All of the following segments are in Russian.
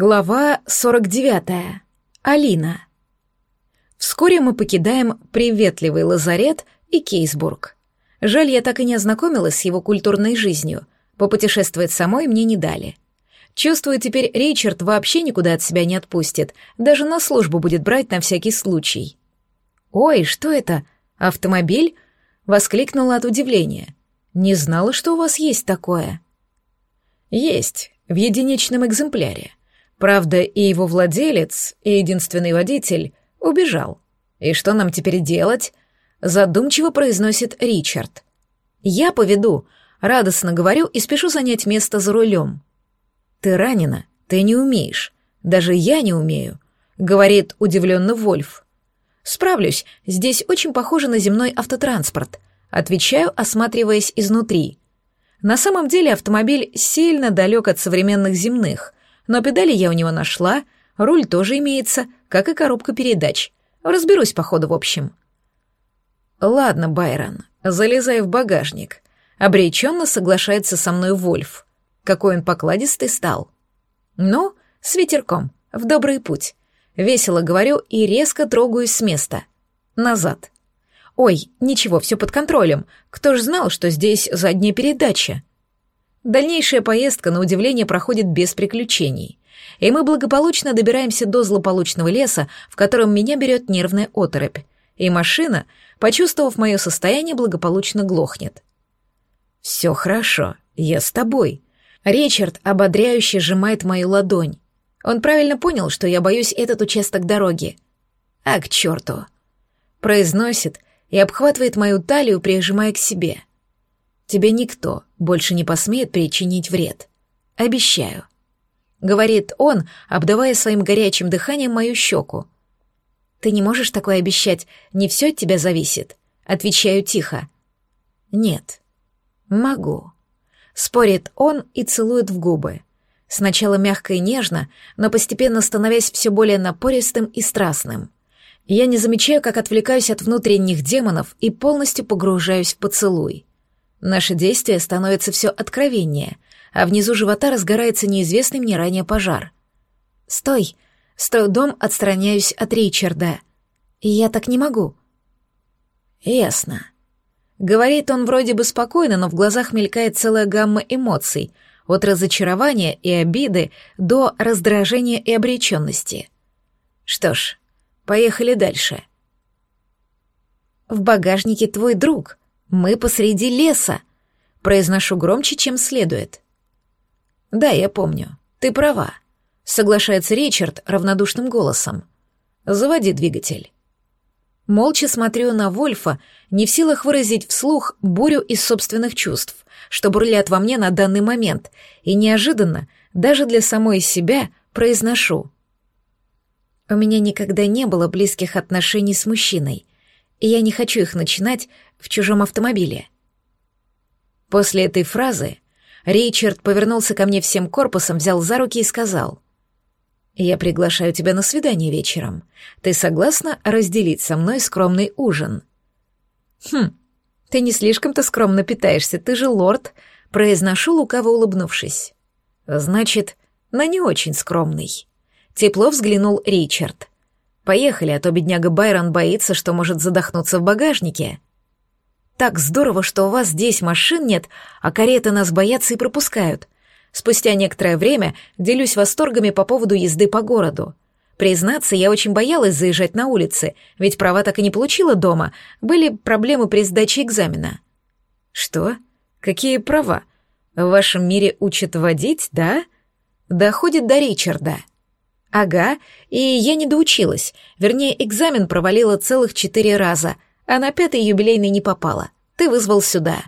Глава 49. Алина. Вскоре мы покидаем приветливый лазарет и Кейсбург. Жаль, я так и не ознакомилась с его культурной жизнью. Попутешествовать самой мне не дали. Чувствую, теперь Ричард вообще никуда от себя не отпустит, даже на службу будет брать на всякий случай. «Ой, что это? Автомобиль?» — воскликнула от удивления. «Не знала, что у вас есть такое». «Есть, в единичном экземпляре. Правда, и его владелец, и единственный водитель убежал. И что нам теперь делать? Задумчиво произносит Ричард. Я поведу, радостно говорю и спешу занять место за рулем. Ты ранена, ты не умеешь. Даже я не умею, говорит удивленно Вольф. Справлюсь, здесь очень похоже на земной автотранспорт. Отвечаю, осматриваясь изнутри. На самом деле автомобиль сильно далек от современных земных — но педали я у него нашла, руль тоже имеется, как и коробка передач. Разберусь по ходу в общем. Ладно, Байрон, залезай в багажник. Обреченно соглашается со мной Вольф. Какой он покладистый стал. Ну, с ветерком, в добрый путь. Весело говорю и резко трогаюсь с места. Назад. Ой, ничего, все под контролем. Кто ж знал, что здесь задняя передача? Дальнейшая поездка, на удивление, проходит без приключений. И мы благополучно добираемся до злополучного леса, в котором меня берет нервная оторопь. И машина, почувствовав мое состояние, благополучно глохнет. «Все хорошо, я с тобой». Ричард ободряюще сжимает мою ладонь. Он правильно понял, что я боюсь этот участок дороги. «А к черту!» Произносит и обхватывает мою талию, прижимая к себе. Тебе никто больше не посмеет причинить вред. Обещаю. Говорит он, обдавая своим горячим дыханием мою щеку. Ты не можешь такое обещать, не все от тебя зависит. Отвечаю тихо. Нет. Могу. Спорит он и целует в губы. Сначала мягко и нежно, но постепенно становясь все более напористым и страстным. Я не замечаю, как отвлекаюсь от внутренних демонов и полностью погружаюсь в поцелуй. Наше действие становится все откровеннее, а внизу живота разгорается неизвестный мне ранее пожар. «Стой!» С трудом отстраняюсь от Ричарда. «Я так не могу». «Ясно». Говорит он вроде бы спокойно, но в глазах мелькает целая гамма эмоций, от разочарования и обиды до раздражения и обреченности. Что ж, поехали дальше. «В багажнике твой друг», мы посреди леса. Произношу громче, чем следует. Да, я помню. Ты права. Соглашается Ричард равнодушным голосом. Заводи двигатель. Молча смотрю на Вольфа, не в силах выразить вслух бурю из собственных чувств, что бурлят во мне на данный момент, и неожиданно, даже для самой себя, произношу. У меня никогда не было близких отношений с мужчиной, и я не хочу их начинать в чужом автомобиле. После этой фразы Ричард повернулся ко мне всем корпусом, взял за руки и сказал, «Я приглашаю тебя на свидание вечером. Ты согласна разделить со мной скромный ужин?» «Хм, ты не слишком-то скромно питаешься, ты же лорд», — произношу, лукаво улыбнувшись. «Значит, на не очень скромный». Тепло взглянул Ричард. «Поехали, а то бедняга Байрон боится, что может задохнуться в багажнике». Так здорово, что у вас здесь машин нет, а кареты нас боятся и пропускают. Спустя некоторое время делюсь восторгами по поводу езды по городу. Признаться, я очень боялась заезжать на улицы, ведь права так и не получила дома, были проблемы при сдаче экзамена. Что? Какие права? В вашем мире учат водить, да? Доходит до Ричарда. Ага, и я не доучилась, вернее, экзамен провалила целых четыре раза — а на пятый юбилейный не попала. Ты вызвал сюда».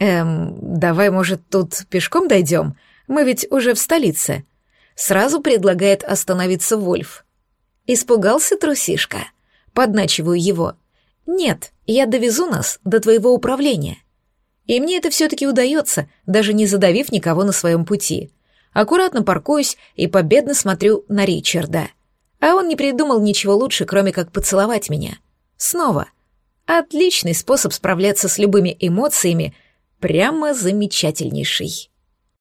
«Эм, давай, может, тут пешком дойдем? Мы ведь уже в столице». Сразу предлагает остановиться Вольф. Испугался трусишка. Подначиваю его. «Нет, я довезу нас до твоего управления». И мне это все-таки удается, даже не задавив никого на своем пути. Аккуратно паркуюсь и победно смотрю на Ричарда. А он не придумал ничего лучше, кроме как поцеловать меня. Снова. Отличный способ справляться с любыми эмоциями, прямо замечательнейший.